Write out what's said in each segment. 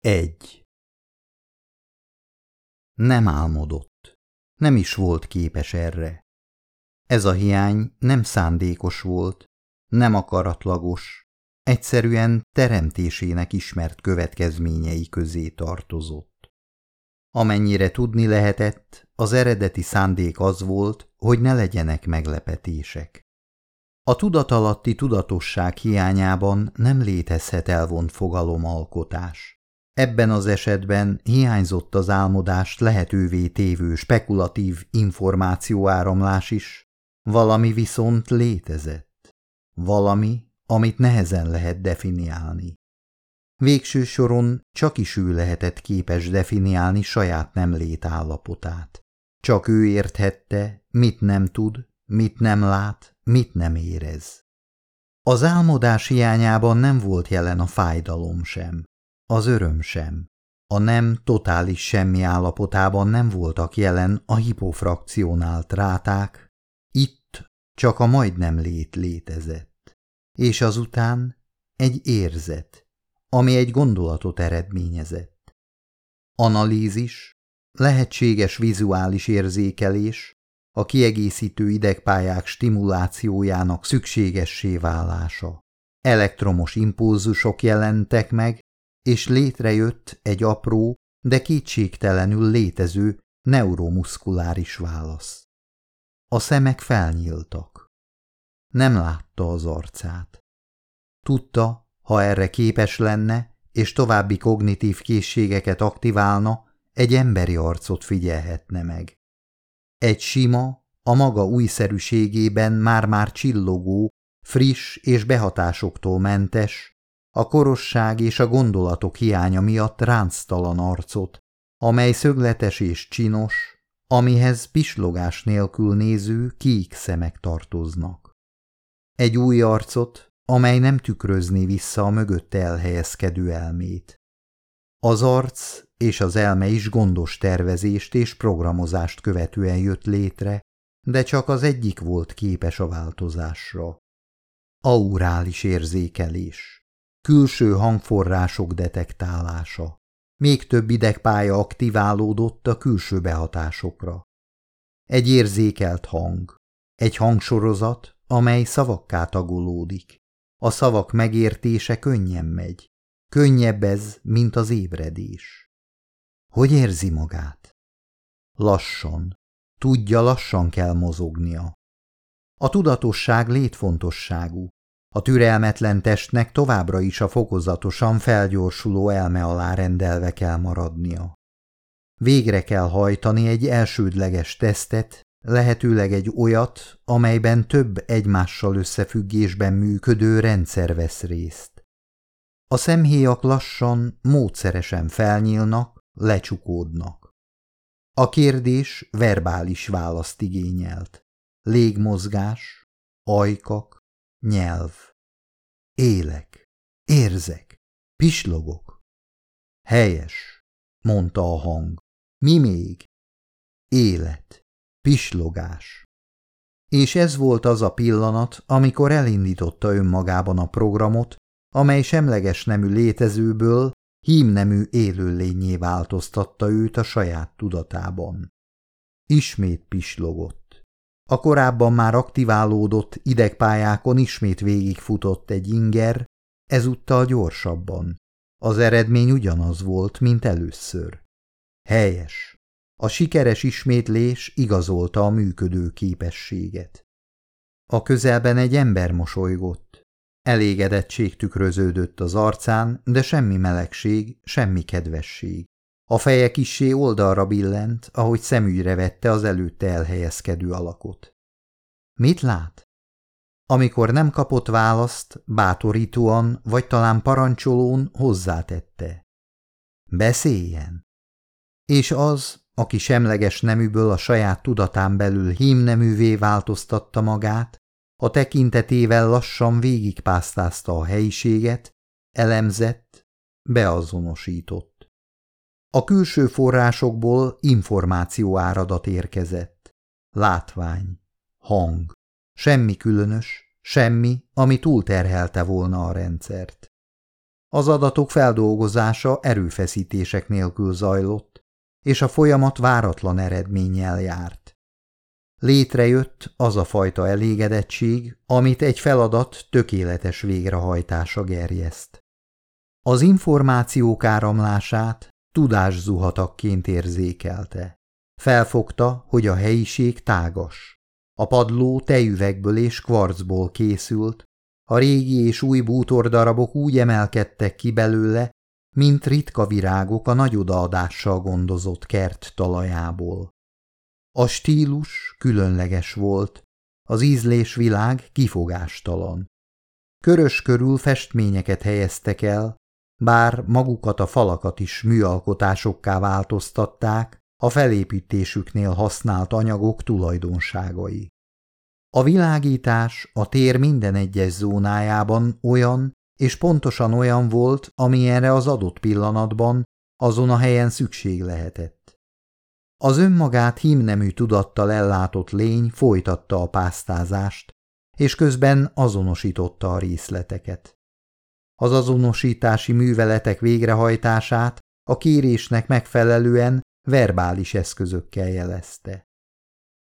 Egy. Nem álmodott. Nem is volt képes erre. Ez a hiány nem szándékos volt, nem akaratlagos, egyszerűen teremtésének ismert következményei közé tartozott. Amennyire tudni lehetett, az eredeti szándék az volt, hogy ne legyenek meglepetések. A tudatalatti tudatosság hiányában nem létezhet elvont fogalomalkotás. Ebben az esetben hiányzott az álmodást lehetővé tévő spekulatív információáramlás is, valami viszont létezett. Valami, amit nehezen lehet definiálni. Végső soron csak is ő lehetett képes definiálni saját nem létállapotát. Csak ő érthette, mit nem tud, mit nem lát, mit nem érez. Az álmodás hiányában nem volt jelen a fájdalom sem, az öröm sem. A nem totális semmi állapotában nem voltak jelen a hipofrakcionált ráták, itt csak a majdnem lét létezett. És azután egy érzet, ami egy gondolatot eredményezett. Analízis, lehetséges vizuális érzékelés, a kiegészítő idegpályák stimulációjának szükségessé válása. Elektromos impulzusok jelentek meg, és létrejött egy apró, de kétségtelenül létező neuromuszkuláris válasz. A szemek felnyíltak. Nem látta az arcát. Tudta, ha erre képes lenne, és további kognitív készségeket aktiválna, egy emberi arcot figyelhetne meg. Egy sima, a maga újszerűségében már-már csillogó, friss és behatásoktól mentes, a korosság és a gondolatok hiánya miatt ránctalan arcot, amely szögletes és csinos, amihez pislogás nélkül néző kék szemek tartoznak. Egy új arcot, amely nem tükrözni vissza a mögötte elhelyezkedő elmét. Az arc és az elme is gondos tervezést és programozást követően jött létre, de csak az egyik volt képes a változásra. Aurális érzékelés, külső hangforrások detektálása, még több idegpálya aktiválódott a külső behatásokra. Egy érzékelt hang, egy hangsorozat, amely szavakká tagolódik. A szavak megértése könnyen megy. Könnyebb ez, mint az ébredés. Hogy érzi magát? Lassan. Tudja, lassan kell mozognia. A tudatosság létfontosságú. A türelmetlen testnek továbbra is a fokozatosan felgyorsuló elme alá rendelve kell maradnia. Végre kell hajtani egy elsődleges tesztet, lehetőleg egy olyat, amelyben több egymással összefüggésben működő rendszer vesz részt. A szemhéjak lassan, módszeresen felnyílnak, lecsukódnak. A kérdés verbális választ igényelt. Légmozgás, ajkak, nyelv. Élek, érzek, pislogok. Helyes, mondta a hang. Mi még? Élet, pislogás. És ez volt az a pillanat, amikor elindította önmagában a programot, amely semleges nemű létezőből hímnemű élőlényé változtatta őt a saját tudatában. Ismét pislogott. A korábban már aktiválódott idegpályákon ismét végigfutott egy inger, ezúttal gyorsabban. Az eredmény ugyanaz volt, mint először. Helyes. A sikeres ismétlés igazolta a működő képességet. A közelben egy ember mosolygott. Elégedettség tükröződött az arcán, de semmi melegség, semmi kedvesség. A feje kissé oldalra billent, ahogy szemügyre vette az előtte elhelyezkedő alakot. Mit lát? Amikor nem kapott választ, bátorítóan vagy talán parancsolón hozzátette. Beszéljen! És az, aki semleges neműből a saját tudatán belül hímneművé változtatta magát, a tekintetével lassan végigpásztázta a helyiséget, elemzett, beazonosított. A külső forrásokból információ áradat érkezett. Látvány, hang, semmi különös, semmi, ami túlterhelte volna a rendszert. Az adatok feldolgozása erőfeszítések nélkül zajlott, és a folyamat váratlan eredménnyel járt. Létrejött az a fajta elégedettség, amit egy feladat tökéletes végrehajtása gerjeszt. Az információk áramlását tudászuhatakként érzékelte. Felfogta, hogy a helyiség tágas. A padló tejüvegből és kvarcból készült, a régi és új bútordarabok úgy emelkedtek ki belőle, mint ritka virágok a nagy odaadással gondozott kert talajából. A stílus különleges volt, az ízlésvilág kifogástalan. Körös körül festményeket helyeztek el, bár magukat a falakat is műalkotásokká változtatták, a felépítésüknél használt anyagok tulajdonságai. A világítás a tér minden egyes zónájában olyan és pontosan olyan volt, amilyenre az adott pillanatban azon a helyen szükség lehetett. Az önmagát hímnemű tudattal ellátott lény folytatta a pásztázást, és közben azonosította a részleteket. Az azonosítási műveletek végrehajtását a kérésnek megfelelően verbális eszközökkel jelezte.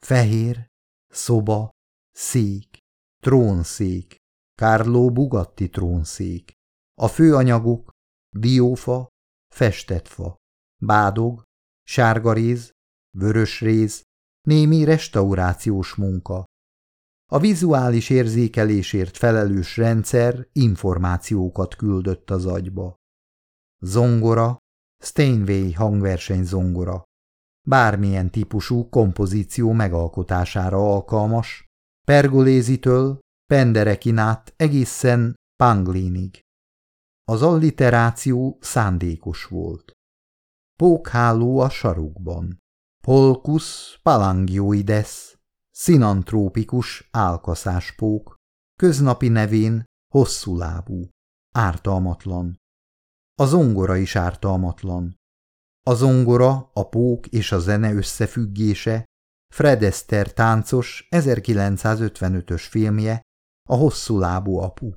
Fehér, szoba, szék, trónszék, Kárló Bugatti trónszék, a főanyagok, diófa, festett fa, bádog, sárgaréz, vörösréz, némi restaurációs munka. A vizuális érzékelésért felelős rendszer információkat küldött az agyba. Zongora, Steinway hangverseny zongora. Bármilyen típusú kompozíció megalkotására alkalmas, pergolézitől penderekin át egészen panglinig. Az alliteráció szándékos volt. Pókháló a sarukban. Polkus palangioides, szinantrópikus álkaszáspók, köznapi nevén hosszúlábú, ártalmatlan. A zongora is ártalmatlan. A zongora, a pók és a zene összefüggése Fred Ester táncos 1955-ös filmje a hosszú lábú apu.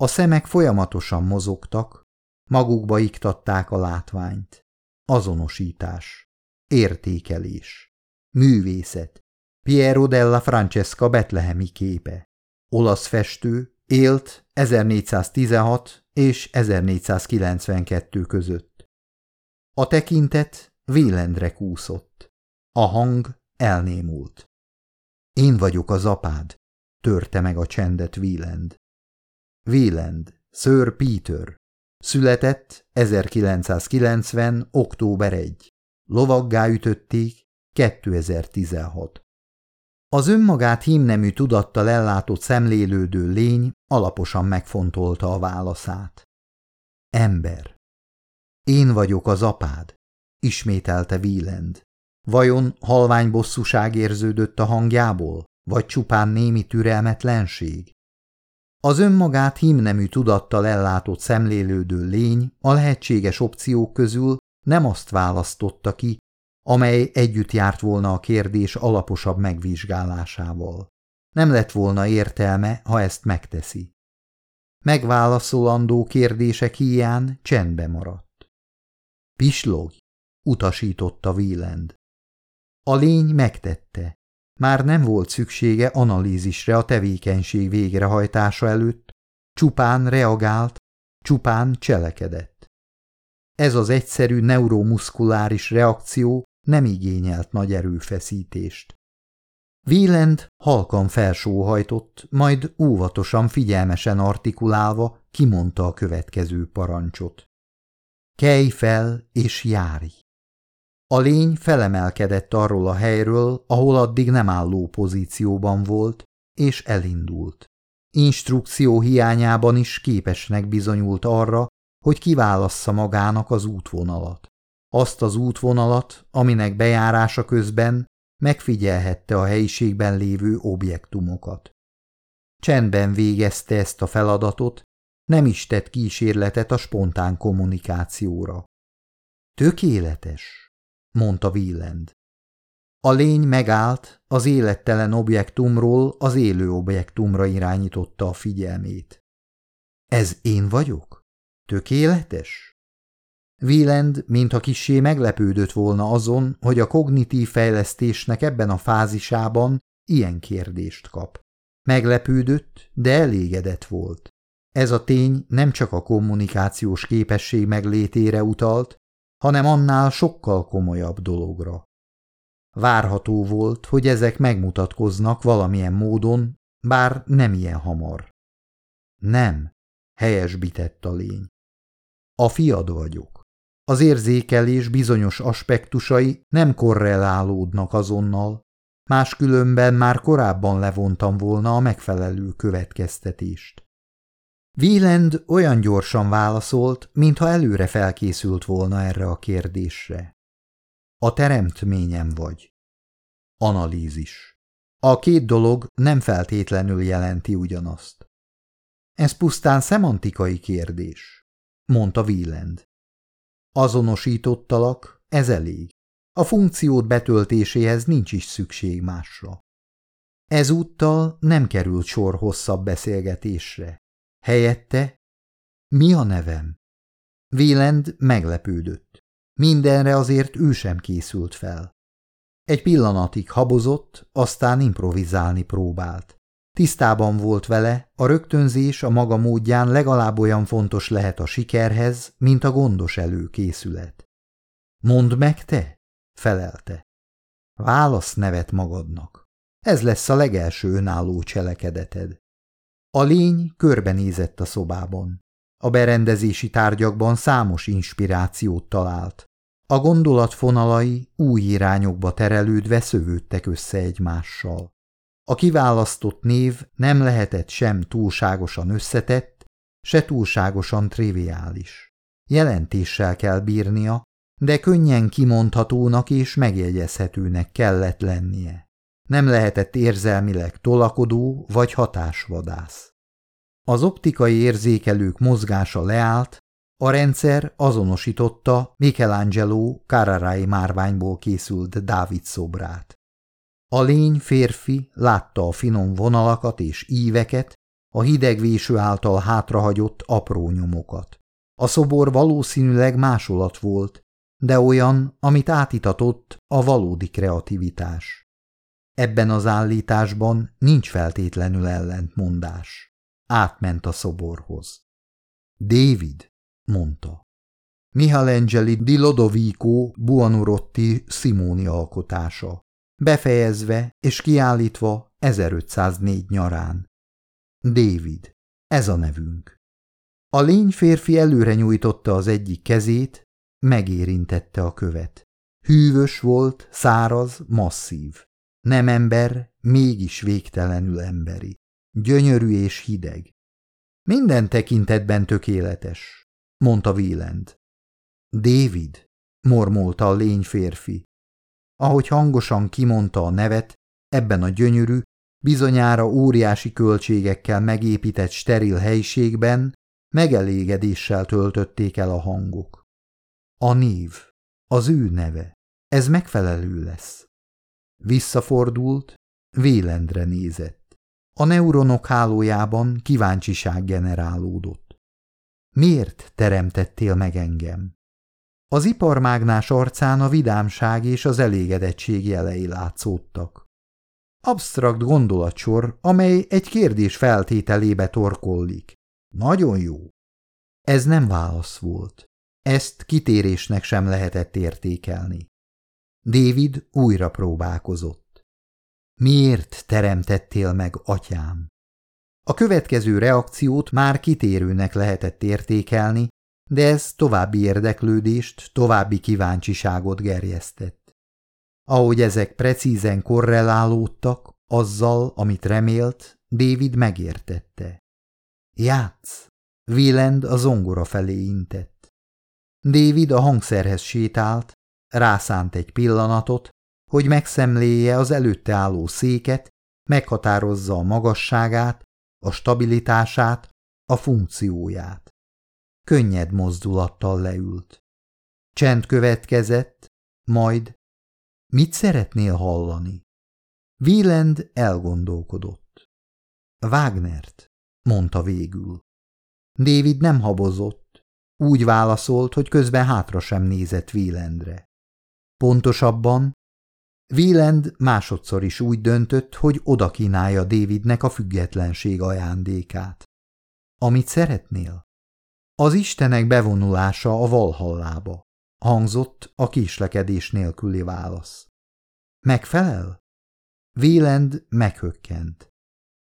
A szemek folyamatosan mozogtak, magukba iktatták a látványt. Azonosítás, értékelés, művészet, Piero della Francesca betlehemi képe. Olasz festő, élt 1416 és 1492 között. A tekintet Vélendre kúszott. A hang elnémult. Én vagyok az apád, törte meg a csendet Wieland. Wieland, Sir Peter, született 1990. október 1. Lovaggá ütötték 2016. Az önmagát hímnemű tudattal ellátott szemlélődő lény alaposan megfontolta a válaszát. Ember. Én vagyok az apád, ismételte Wieland. Vajon halvány bosszúság érződött a hangjából? vagy csupán némi türelmetlenség? Az önmagát hímnemű tudattal ellátott szemlélődő lény a lehetséges opciók közül nem azt választotta ki, amely együtt járt volna a kérdés alaposabb megvizsgálásával. Nem lett volna értelme, ha ezt megteszi. Megválaszolandó kérdések hiány csendbe maradt. Pislog, utasította Wieland. A lény megtette. Már nem volt szüksége analízisre a tevékenység végrehajtása előtt, csupán reagált, csupán cselekedett. Ez az egyszerű neuromuszkuláris reakció nem igényelt nagy erőfeszítést. Wieland halkan felsóhajtott, majd óvatosan, figyelmesen artikulálva kimondta a következő parancsot. Kelj fel és járj! A lény felemelkedett arról a helyről, ahol addig nem álló pozícióban volt, és elindult. Instrukció hiányában is képesnek bizonyult arra, hogy kiválassza magának az útvonalat. Azt az útvonalat, aminek bejárása közben megfigyelhette a helyiségben lévő objektumokat. Csendben végezte ezt a feladatot, nem is tett kísérletet a spontán kommunikációra. Tökéletes, mondta Wieland. A lény megállt, az élettelen objektumról az élő objektumra irányította a figyelmét. Ez én vagyok? Tökéletes? Wieland, mintha kissé meglepődött volna azon, hogy a kognitív fejlesztésnek ebben a fázisában ilyen kérdést kap. Meglepődött, de elégedett volt. Ez a tény nem csak a kommunikációs képesség meglétére utalt, hanem annál sokkal komolyabb dologra. Várható volt, hogy ezek megmutatkoznak valamilyen módon, bár nem ilyen hamar. Nem, helyesbített a lény. A fiad vagyok. Az érzékelés bizonyos aspektusai nem korrelálódnak azonnal, máskülönben már korábban levontam volna a megfelelő következtetést. Wieland olyan gyorsan válaszolt, mintha előre felkészült volna erre a kérdésre. A teremtményem vagy. Analízis. A két dolog nem feltétlenül jelenti ugyanazt. Ez pusztán szemantikai kérdés, mondta Wieland. Azonosítottalak, ez elég. A funkciót betöltéséhez nincs is szükség másra. Ezúttal nem került sor hosszabb beszélgetésre. Helyette mi a nevem? Wieland meglepődött. Mindenre azért ő sem készült fel. Egy pillanatig habozott, aztán improvizálni próbált. Tisztában volt vele, a rögtönzés a maga módján legalább olyan fontos lehet a sikerhez, mint a gondos előkészület. Mondd meg te, felelte. Válasz nevet magadnak. Ez lesz a legelső önálló cselekedeted. A lény körbenézett a szobában. A berendezési tárgyakban számos inspirációt talált. A gondolat fonalai új irányokba terelődve szövődtek össze egymással. A kiválasztott név nem lehetett sem túlságosan összetett, se túlságosan triviális. Jelentéssel kell bírnia, de könnyen kimondhatónak és megjegyezhetőnek kellett lennie. Nem lehetett érzelmileg tolakodó vagy hatásvadász. Az optikai érzékelők mozgása leállt, a rendszer azonosította Michelangelo Carrarai márványból készült Dávid szobrát. A lény férfi látta a finom vonalakat és íveket, a hidegvéső által hátrahagyott apró nyomokat. A szobor valószínűleg másolat volt, de olyan, amit átitatott a valódi kreativitás. Ebben az állításban nincs feltétlenül ellentmondás. Átment a szoborhoz. David, mondta. Michelangeli di Lodovico Buonurotti Simoni alkotása befejezve és kiállítva 1504 nyarán. David, ez a nevünk. A lény férfi előre nyújtotta az egyik kezét, megérintette a követ. Hűvös volt, száraz, masszív. Nem ember, mégis végtelenül emberi. Gyönyörű és hideg. Minden tekintetben tökéletes, mondta Wieland. David, mormolta a lény férfi. Ahogy hangosan kimondta a nevet, ebben a gyönyörű, bizonyára óriási költségekkel megépített steril helyiségben megelégedéssel töltötték el a hangok. A név, az ő neve, ez megfelelő lesz. Visszafordult, Vélendre nézett. A neuronok hálójában kíváncsiság generálódott. Miért teremtettél meg engem? Az iparmágnás arcán a vidámság és az elégedettség jelei látszódtak. Absztrakt gondolatsor, amely egy kérdés feltételébe torkollik. Nagyon jó. Ez nem válasz volt. Ezt kitérésnek sem lehetett értékelni. David újra próbálkozott. Miért teremtettél meg, atyám? A következő reakciót már kitérőnek lehetett értékelni, de ez további érdeklődést, további kíváncsiságot gerjesztett. Ahogy ezek precízen korrelálódtak azzal, amit remélt, David megértette. Játsz! Wieland a zongora felé intett. David a hangszerhez sétált, rászánt egy pillanatot, hogy megszemléje az előtte álló széket, meghatározza a magasságát, a stabilitását, a funkcióját. Könnyed mozdulattal leült. Csend következett, majd mit szeretnél hallani? Wieland elgondolkodott. Wagnert, mondta végül. David nem habozott, Úgy válaszolt, hogy közben hátra sem nézett Vélendre. Pontosabban, Wieland másodszor is úgy döntött, hogy oda kínálja Davidnek a függetlenség ajándékát. Amit szeretnél? Az istenek bevonulása a valhallába, hangzott a késlekedés nélküli válasz. Megfelel? Wieland meghökkent.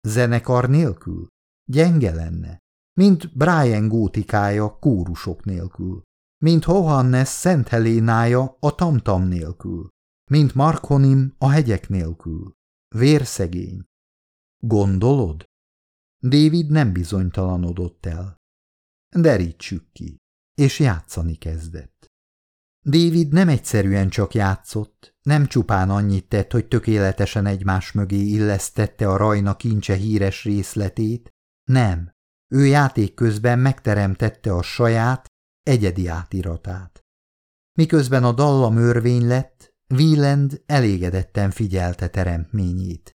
Zenekar nélkül? Gyenge lenne, mint Brian gótikája kórusok nélkül, mint Johannes Szent Helénája a tamtam nélkül, mint Markonim a hegyek nélkül. Vérszegény. Gondolod? David nem bizonytalanodott el. Derítsük ki, és játszani kezdett. David nem egyszerűen csak játszott, nem csupán annyit tett, hogy tökéletesen egymás mögé illesztette a rajna kincse híres részletét, nem, ő játék közben megteremtette a saját, egyedi átiratát. Miközben a dallam örvény lett, Wieland elégedetten figyelte teremtményét.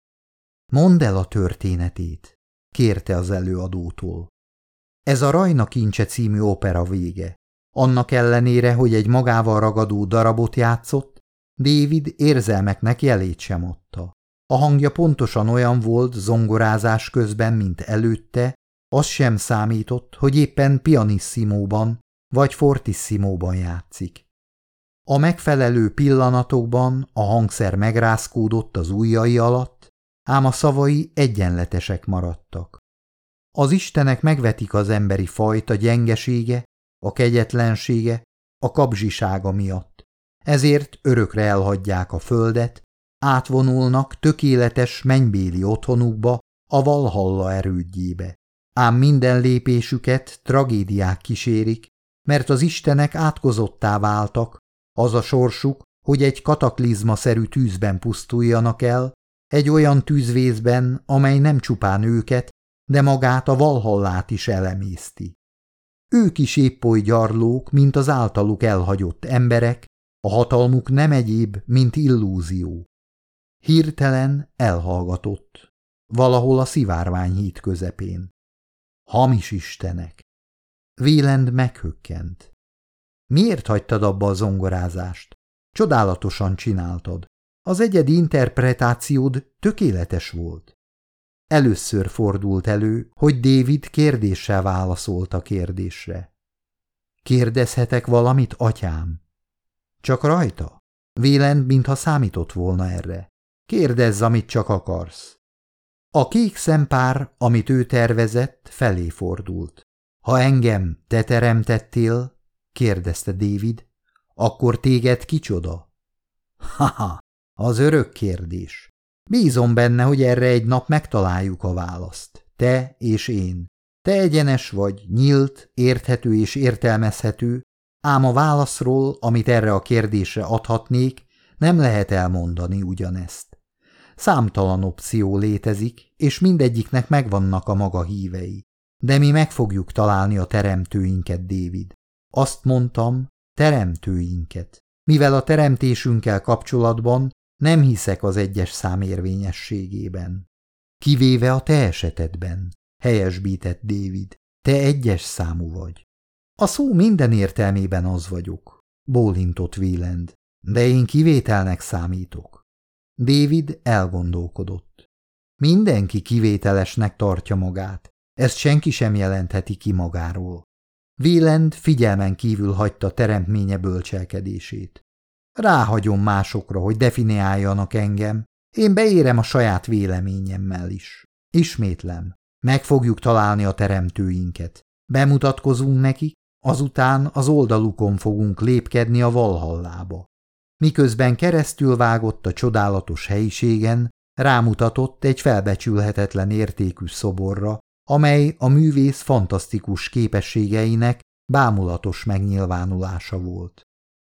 Mondd el a történetét, kérte az előadótól. Ez a Rajna kincse című opera vége. Annak ellenére, hogy egy magával ragadó darabot játszott, David érzelmeknek jelét sem adta. A hangja pontosan olyan volt zongorázás közben, mint előtte, az sem számított, hogy éppen pianissimóban vagy fortissimóban játszik. A megfelelő pillanatokban a hangszer megrázkódott az ujjai alatt, ám a szavai egyenletesek maradtak. Az istenek megvetik az emberi fajt a gyengesége, a kegyetlensége, a kapzsisága miatt. Ezért örökre elhagyják a földet, átvonulnak tökéletes mennybéli otthonukba, a Valhalla erődjébe. Ám minden lépésüket tragédiák kísérik, mert az istenek átkozottá váltak, az a sorsuk, hogy egy kataklizmaszerű tűzben pusztuljanak el, egy olyan tűzvészben, amely nem csupán őket, de magát a valhallát is elemészti. Ők is épp oly gyarlók, mint az általuk elhagyott emberek, a hatalmuk nem egyéb, mint illúzió. Hirtelen elhallgatott, valahol a szivárványhíd közepén. Hamis istenek. Vélend meghökkent. Miért hagytad abba a zongorázást? Csodálatosan csináltad. Az egyedi interpretációd tökéletes volt. Először fordult elő, hogy David kérdéssel válaszolt a kérdésre. Kérdezhetek valamit, atyám? Csak rajta? Vélend, mintha számított volna erre. Kérdezz, amit csak akarsz. A kék szempár, amit ő tervezett, felé fordult. Ha engem te teremtettél, kérdezte David. Akkor téged kicsoda? Haha, az örök kérdés. Bízom benne, hogy erre egy nap megtaláljuk a választ. Te és én. Te egyenes vagy, nyílt, érthető és értelmezhető, ám a válaszról, amit erre a kérdésre adhatnék, nem lehet elmondani ugyanezt. Számtalan opció létezik, és mindegyiknek megvannak a maga hívei. De mi meg fogjuk találni a teremtőinket, David. Azt mondtam, teremtőinket. Mivel a teremtésünkkel kapcsolatban nem hiszek az egyes szám érvényességében. Kivéve a te esetedben, helyesbített David, te egyes számú vagy. A szó minden értelmében az vagyok, bólintott Wieland, de én kivételnek számítok. David elgondolkodott. Mindenki kivételesnek tartja magát, ezt senki sem jelentheti ki magáról. Wieland figyelmen kívül hagyta teremtménye bölcselkedését. Ráhagyom másokra, hogy definiáljanak engem, én beérem a saját véleményemmel is. Ismétlem, meg fogjuk találni a teremtőinket. Bemutatkozunk neki, azután az oldalukon fogunk lépkedni a valhallába. Miközben keresztül vágott a csodálatos helyiségen, rámutatott egy felbecsülhetetlen értékű szoborra, amely a művész fantasztikus képességeinek bámulatos megnyilvánulása volt.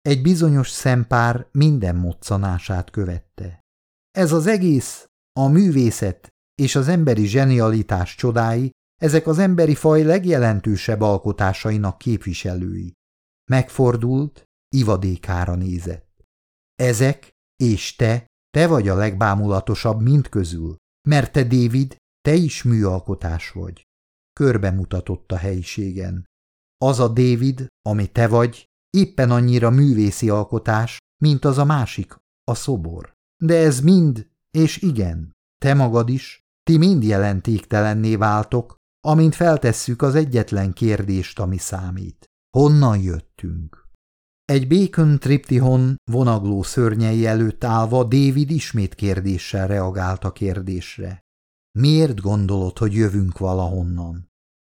Egy bizonyos szempár minden moccanását követte. Ez az egész, a művészet és az emberi zsenialitás csodái, ezek az emberi faj legjelentősebb alkotásainak képviselői. Megfordult, ivadékára nézett. Ezek és te, te vagy a legbámulatosabb mind közül, mert te, David, te is műalkotás vagy. Körbe mutatott a helyiségen. Az a David, ami te vagy, éppen annyira művészi alkotás, mint az a másik, a szobor. De ez mind, és igen, te magad is, ti mind jelentéktelenné váltok, amint feltesszük az egyetlen kérdést, ami számít. Honnan jöttünk? Egy Bacon triptihon vonagló szörnyei előtt állva David ismét kérdéssel reagált a kérdésre. Miért gondolod, hogy jövünk valahonnan?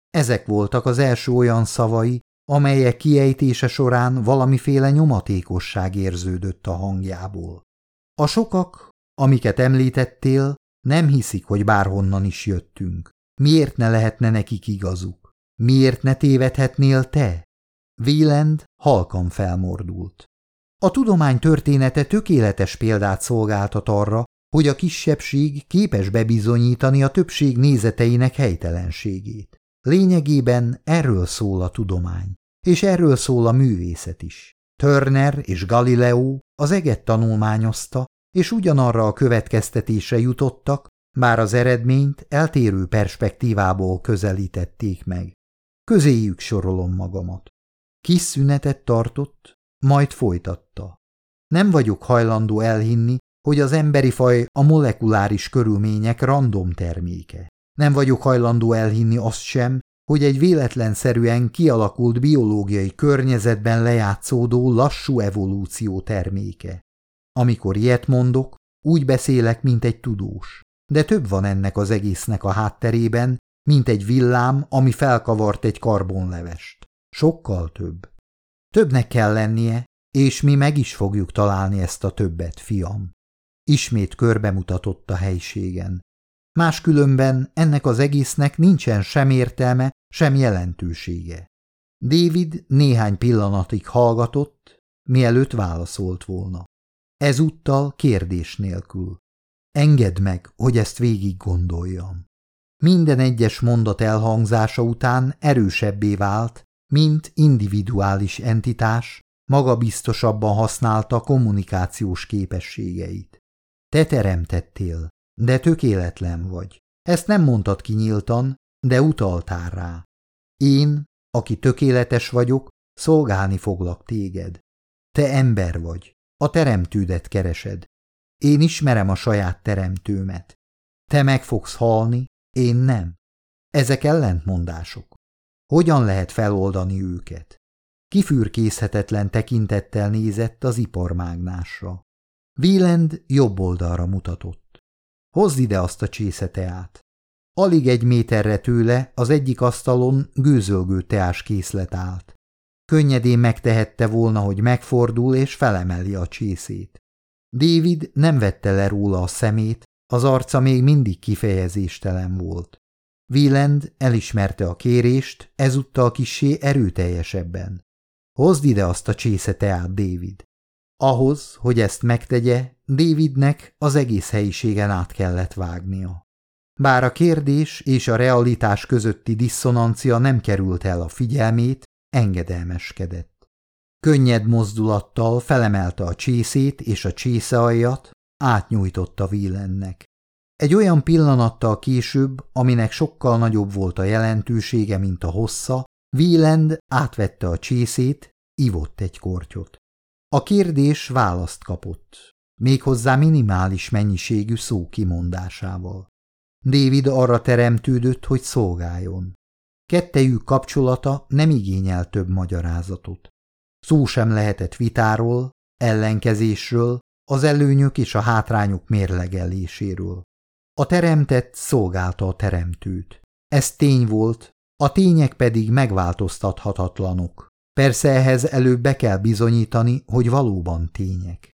Ezek voltak az első olyan szavai, amelyek kiejtése során valamiféle nyomatékosság érződött a hangjából. A sokak, amiket említettél, nem hiszik, hogy bárhonnan is jöttünk. Miért ne lehetne nekik igazuk? Miért ne tévedhetnél te? Wieland halkan felmordult. A tudomány története tökéletes példát szolgáltat arra, hogy a kisebbség képes bebizonyítani a többség nézeteinek helytelenségét. Lényegében erről szól a tudomány, és erről szól a művészet is. Turner és Galileo az eget tanulmányozta, és ugyanarra a következtetésre jutottak, bár az eredményt eltérő perspektívából közelítették meg. Közéjük sorolom magamat. Kis szünetet tartott, majd folytatta. Nem vagyok hajlandó elhinni, hogy az emberi faj a molekuláris körülmények random terméke. Nem vagyok hajlandó elhinni azt sem, hogy egy véletlenszerűen kialakult biológiai környezetben lejátszódó lassú evolúció terméke. Amikor ilyet mondok, úgy beszélek, mint egy tudós. De több van ennek az egésznek a hátterében, mint egy villám, ami felkavart egy karbonlevest. Sokkal több. Többnek kell lennie, és mi meg is fogjuk találni ezt a többet, fiam. Ismét körbemutatott a helységen. Máskülönben ennek az egésznek nincsen sem értelme, sem jelentősége. David néhány pillanatig hallgatott, mielőtt válaszolt volna. Ezúttal kérdés nélkül. Engedd meg, hogy ezt végig gondoljam. Minden egyes mondat elhangzása után erősebbé vált, mint individuális entitás, magabiztosabban használta kommunikációs képességeit. Te teremtettél, de tökéletlen vagy. Ezt nem mondtad ki nyíltan, de utaltál rá. Én, aki tökéletes vagyok, szolgálni foglak téged. Te ember vagy, a teremtődet keresed. Én ismerem a saját teremtőmet. Te meg fogsz halni, én nem. Ezek ellentmondások. Hogyan lehet feloldani őket? Kifürkészhetetlen tekintettel nézett az iparmágnásra. Wieland jobb oldalra mutatott. Hozd ide azt a csészeteát. Alig egy méterre tőle az egyik asztalon gőzölgő teás készlet állt. Könnyedén megtehette volna, hogy megfordul és felemeli a csészét. David nem vette le róla a szemét, az arca még mindig kifejezéstelen volt. Wieland elismerte a kérést, ezúttal kissé erőteljesebben. Hozd ide azt a csésze teát, David. Ahhoz, hogy ezt megtegye, Davidnek az egész helyiségen át kellett vágnia. Bár a kérdés és a realitás közötti diszonancia nem került el a figyelmét, engedelmeskedett. Könnyed mozdulattal felemelte a csészét és a csészealjat, átnyújtotta Wielennek. Egy olyan pillanattal később, aminek sokkal nagyobb volt a jelentősége, mint a hossza, Wieland átvette a csészét, ivott egy kortyot. A kérdés választ kapott, méghozzá minimális mennyiségű szó kimondásával. David arra teremtődött, hogy szolgáljon. Kettejük kapcsolata nem igényel több magyarázatot. Szó sem lehetett vitáról, ellenkezésről, az előnyök és a hátrányok mérlegeléséről. A teremtett szolgálta a teremtőt. Ez tény volt, a tények pedig megváltoztathatatlanok. Persze ehhez előbb be kell bizonyítani, hogy valóban tények.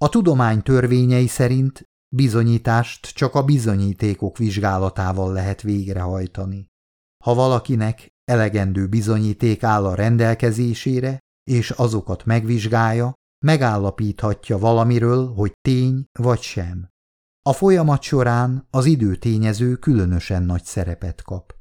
A tudomány törvényei szerint bizonyítást csak a bizonyítékok vizsgálatával lehet végrehajtani. Ha valakinek elegendő bizonyíték áll a rendelkezésére, és azokat megvizsgálja, megállapíthatja valamiről, hogy tény vagy sem. A folyamat során az időtényező különösen nagy szerepet kap.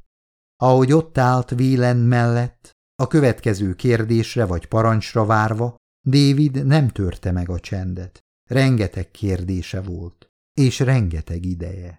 Ahogy ott állt Vélen mellett, a következő kérdésre vagy parancsra várva, David nem törte meg a csendet. Rengeteg kérdése volt, és rengeteg ideje.